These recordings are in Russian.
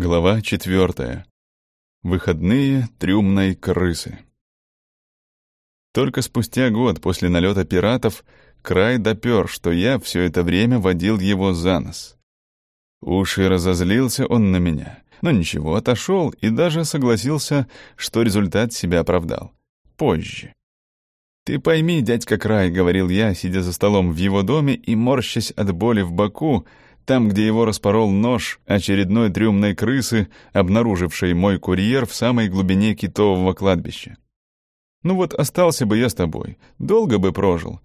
Глава четвертая. Выходные трюмной крысы. Только спустя год после налета пиратов край допер, что я все это время водил его за нос. Уж и разозлился он на меня, но ничего, отошел и даже согласился, что результат себя оправдал. Позже. «Ты пойми, дядька Край», — говорил я, сидя за столом в его доме и морщась от боли в боку, — там, где его распорол нож очередной трюмной крысы, обнаружившей мой курьер в самой глубине китового кладбища. Ну вот остался бы я с тобой, долго бы прожил.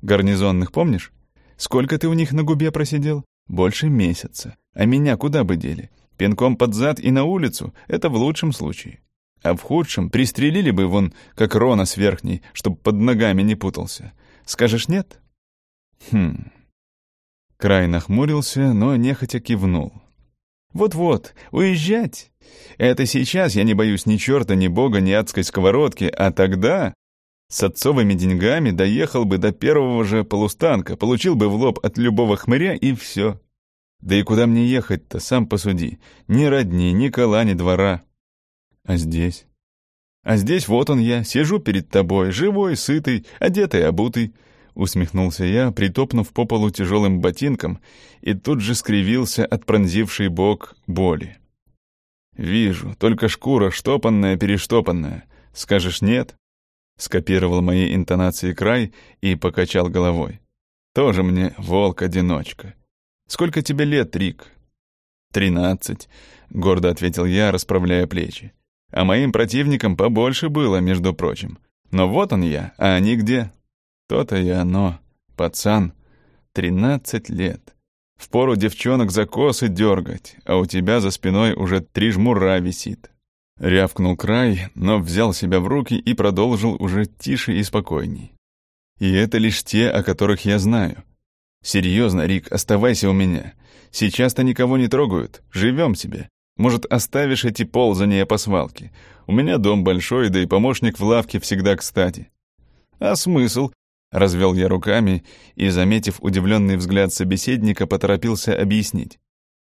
Гарнизонных помнишь? Сколько ты у них на губе просидел? Больше месяца. А меня куда бы дели? Пинком под зад и на улицу — это в лучшем случае. А в худшем пристрелили бы вон, как Рона с верхней, чтоб под ногами не путался. Скажешь нет? Хм, Край нахмурился, но нехотя кивнул. «Вот-вот, уезжать. Это сейчас я не боюсь ни черта, ни бога, ни адской сковородки, а тогда с отцовыми деньгами доехал бы до первого же полустанка, получил бы в лоб от любого хмыря и все. Да и куда мне ехать-то, сам посуди. Ни родни, ни кола, ни двора. А здесь? А здесь вот он я, сижу перед тобой, живой, сытый, одетый, обутый, усмехнулся я, притопнув по полу тяжелым ботинком, и тут же скривился от пронзившей бок боли. «Вижу, только шкура штопанная-перештопанная. Скажешь нет?» Скопировал мои интонации край и покачал головой. «Тоже мне волк-одиночка. Сколько тебе лет, Рик?» «Тринадцать», — гордо ответил я, расправляя плечи. «А моим противникам побольше было, между прочим. Но вот он я, а они где?» То-то и оно. Пацан, тринадцать лет. Впору девчонок за косы дергать, а у тебя за спиной уже три жмура висит. Рявкнул край, но взял себя в руки и продолжил уже тише и спокойней. И это лишь те, о которых я знаю. Серьезно, Рик, оставайся у меня. Сейчас-то никого не трогают, живем себе. Может, оставишь эти ползания по свалке? У меня дом большой, да и помощник в лавке всегда кстати. А смысл? Развел я руками и, заметив удивленный взгляд собеседника, поторопился объяснить.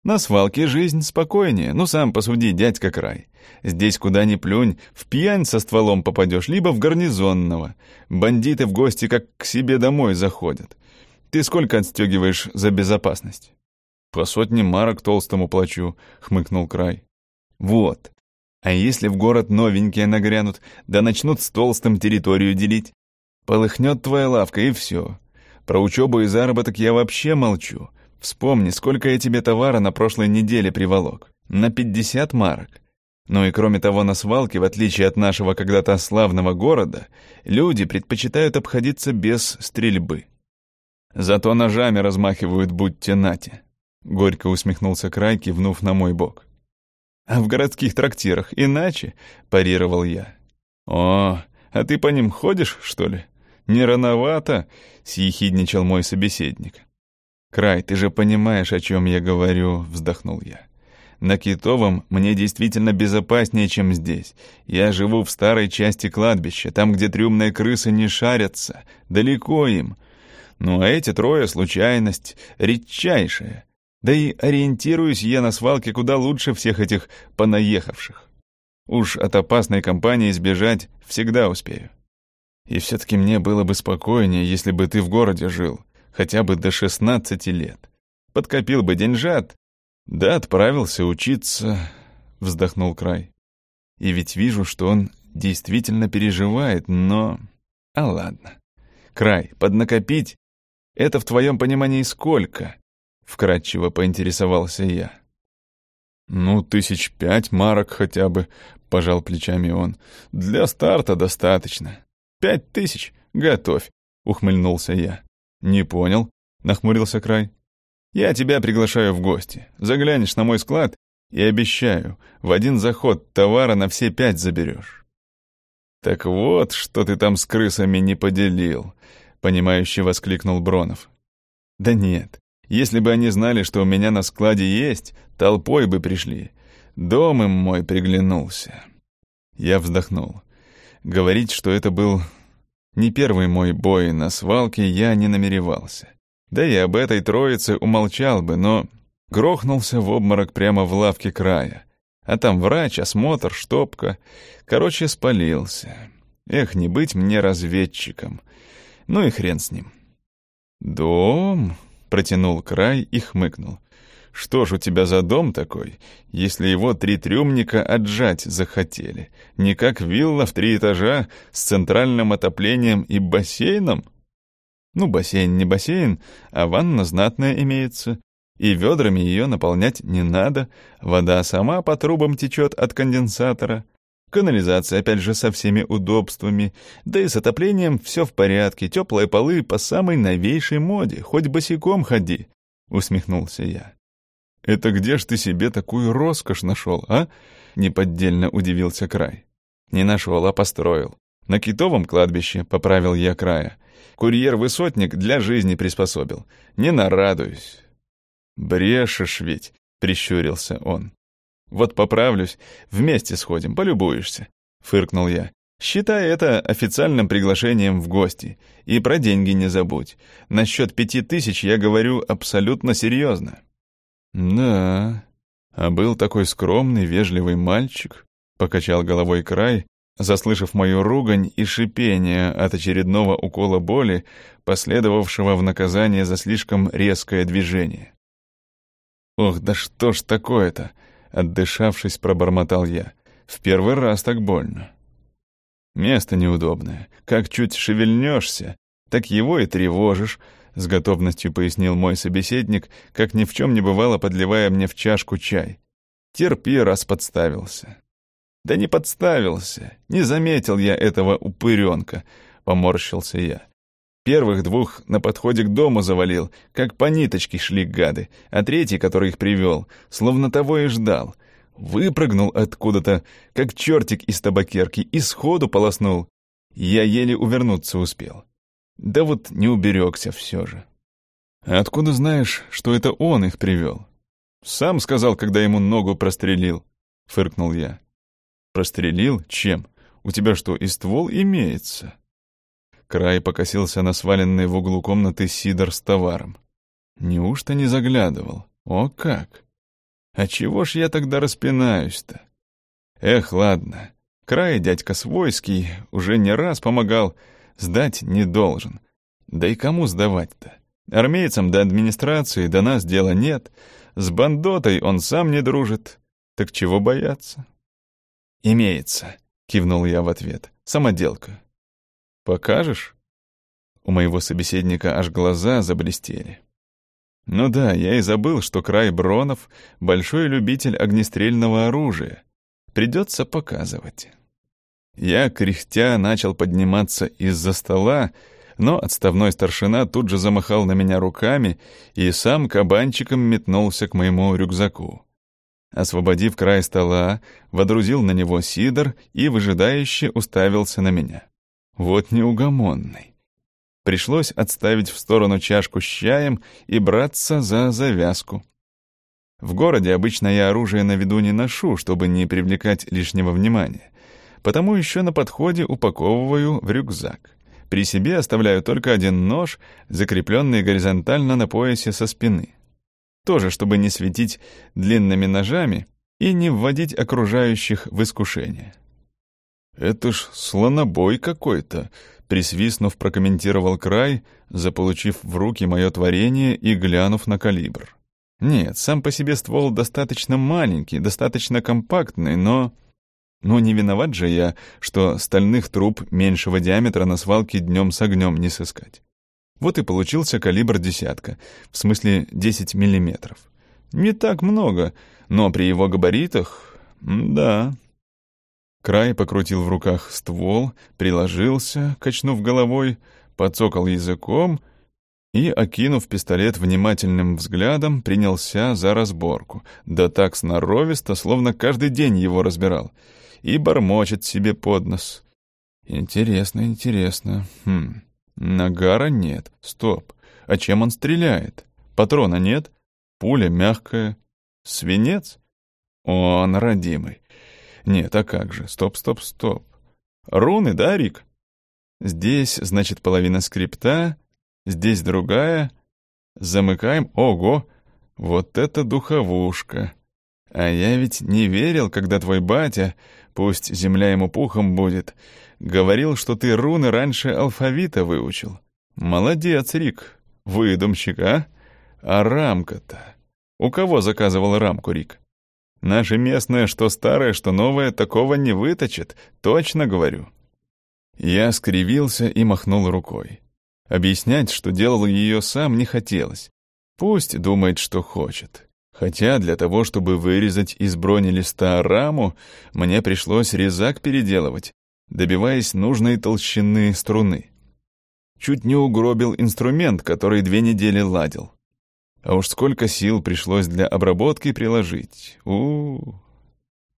На свалке жизнь спокойнее, ну сам посуди, дядька край. Здесь куда ни плюнь, в пьянь со стволом попадешь, либо в гарнизонного. Бандиты в гости как к себе домой заходят. Ты сколько отстегиваешь за безопасность? По сотне марок толстому плачу, хмыкнул край. Вот. А если в город новенькие нагрянут, да начнут с толстым территорию делить? Полыхнет твоя лавка, и все. Про учебу и заработок я вообще молчу. Вспомни, сколько я тебе товара на прошлой неделе приволок. На пятьдесят марок. Ну и кроме того, на свалке, в отличие от нашего когда-то славного города, люди предпочитают обходиться без стрельбы. Зато ножами размахивают, будьте нате. Горько усмехнулся Край, кивнув на мой бок. «А в городских трактирах иначе?» — парировал я. «О, а ты по ним ходишь, что ли?» «Не рановато?» — съехидничал мой собеседник. «Край, ты же понимаешь, о чем я говорю», — вздохнул я. «На Китовом мне действительно безопаснее, чем здесь. Я живу в старой части кладбища, там, где трюмные крысы не шарятся, далеко им. Ну а эти трое — случайность, редчайшая. Да и ориентируюсь я на свалке куда лучше всех этих понаехавших. Уж от опасной компании сбежать всегда успею». И все-таки мне было бы спокойнее, если бы ты в городе жил, хотя бы до шестнадцати лет. Подкопил бы деньжат, да отправился учиться, вздохнул край. И ведь вижу, что он действительно переживает, но... А ладно. Край, поднакопить — это в твоем понимании сколько? Вкратчиво поинтересовался я. «Ну, тысяч пять марок хотя бы», — пожал плечами он. «Для старта достаточно». «Пять тысяч? Готовь!» — ухмыльнулся я. «Не понял», — нахмурился Край. «Я тебя приглашаю в гости. Заглянешь на мой склад и обещаю, в один заход товара на все пять заберешь». «Так вот, что ты там с крысами не поделил», — понимающе воскликнул Бронов. «Да нет, если бы они знали, что у меня на складе есть, толпой бы пришли. Дом им мой приглянулся». Я вздохнул. Говорить, что это был не первый мой бой на свалке, я не намеревался. Да и об этой троице умолчал бы, но грохнулся в обморок прямо в лавке края. А там врач, осмотр, штопка. Короче, спалился. Эх, не быть мне разведчиком. Ну и хрен с ним. «Дом?» — протянул край и хмыкнул. «Что ж у тебя за дом такой, если его три трюмника отжать захотели? Не как вилла в три этажа с центральным отоплением и бассейном?» «Ну, бассейн не бассейн, а ванна знатная имеется. И ведрами ее наполнять не надо, вода сама по трубам течет от конденсатора. Канализация, опять же, со всеми удобствами. Да и с отоплением все в порядке, теплые полы по самой новейшей моде, хоть босиком ходи», — усмехнулся я. «Это где ж ты себе такую роскошь нашел, а?» — неподдельно удивился Край. «Не нашел, а построил. На китовом кладбище, — поправил я Края. Курьер-высотник для жизни приспособил. Не нарадуюсь». «Брешешь ведь», — прищурился он. Вот поправлюсь, вместе сходим, полюбуешься», — фыркнул я. «Считай это официальным приглашением в гости. И про деньги не забудь. Насчет пяти тысяч я говорю абсолютно серьезно». «Да, а был такой скромный, вежливый мальчик», — покачал головой край, заслышав мою ругань и шипение от очередного укола боли, последовавшего в наказание за слишком резкое движение. «Ох, да что ж такое-то!» Отдышавшись, пробормотал я. В первый раз так больно. Место неудобное. Как чуть шевельнешься, так его и тревожишь, с готовностью пояснил мой собеседник, как ни в чем не бывало, подливая мне в чашку чай. Терпи, раз подставился. Да не подставился, не заметил я этого упыренка, поморщился я. Первых двух на подходе к дому завалил, как по ниточке шли гады, а третий, который их привел, словно того и ждал. Выпрыгнул откуда-то, как чертик из табакерки, и сходу полоснул. Я еле увернуться успел. Да вот не уберегся все же. «Откуда знаешь, что это он их привел?» «Сам сказал, когда ему ногу прострелил», — фыркнул я. «Прострелил? Чем? У тебя что, и ствол имеется?» Край покосился на сваленный в углу комнаты сидор с товаром. Неужто не заглядывал? О как! А чего ж я тогда распинаюсь-то? Эх, ладно. Край дядька свойский уже не раз помогал, сдать не должен. Да и кому сдавать-то? Армейцам до администрации до нас дела нет, с бандотой он сам не дружит. Так чего бояться? «Имеется», — кивнул я в ответ. «Самоделка. «Покажешь?» У моего собеседника аж глаза заблестели. Ну да, я и забыл, что Край Бронов — большой любитель огнестрельного оружия. Придется показывать. Я, кряхтя, начал подниматься из-за стола, но отставной старшина тут же замахал на меня руками и сам кабанчиком метнулся к моему рюкзаку. Освободив край стола, водрузил на него сидор и выжидающе уставился на меня. Вот неугомонный. Пришлось отставить в сторону чашку с чаем и браться за завязку. В городе обычно я оружие на виду не ношу, чтобы не привлекать лишнего внимания. Потому еще на подходе упаковываю в рюкзак. При себе оставляю только один нож, закрепленный горизонтально на поясе со спины. Тоже, чтобы не светить длинными ножами и не вводить окружающих в искушение. «Это ж слонобой какой-то», — присвистнув, прокомментировал край, заполучив в руки мое творение и глянув на калибр. «Нет, сам по себе ствол достаточно маленький, достаточно компактный, но...» Но не виноват же я, что стальных труб меньшего диаметра на свалке днем с огнем не сыскать. Вот и получился калибр десятка, в смысле 10 миллиметров. Не так много, но при его габаритах... Да, Край покрутил в руках ствол, приложился, качнув головой, подцокал языком и, окинув пистолет внимательным взглядом, принялся за разборку. Да так сноровисто, словно каждый день его разбирал. И бормочет себе под нос. Интересно, интересно. Хм, нагара нет. Стоп. А чем он стреляет? Патрона нет? Пуля мягкая. Свинец? Он родимый. Нет, а как же? Стоп, стоп, стоп. Руны, да, Рик? Здесь, значит, половина скрипта, здесь другая. Замыкаем. Ого! Вот это духовушка! А я ведь не верил, когда твой батя, пусть земля ему пухом будет, говорил, что ты руны раньше алфавита выучил. Молодец, Рик, выдумщик, а? А рамка-то? У кого заказывал рамку, Рик? Наша местная, что старая, что новая, такого не выточит, точно говорю. Я скривился и махнул рукой. Объяснять, что делал ее сам, не хотелось. Пусть думает, что хочет. Хотя для того, чтобы вырезать из бронелиста раму, мне пришлось резак переделывать, добиваясь нужной толщины струны. Чуть не угробил инструмент, который две недели ладил. А уж сколько сил пришлось для обработки приложить. у, -у, -у.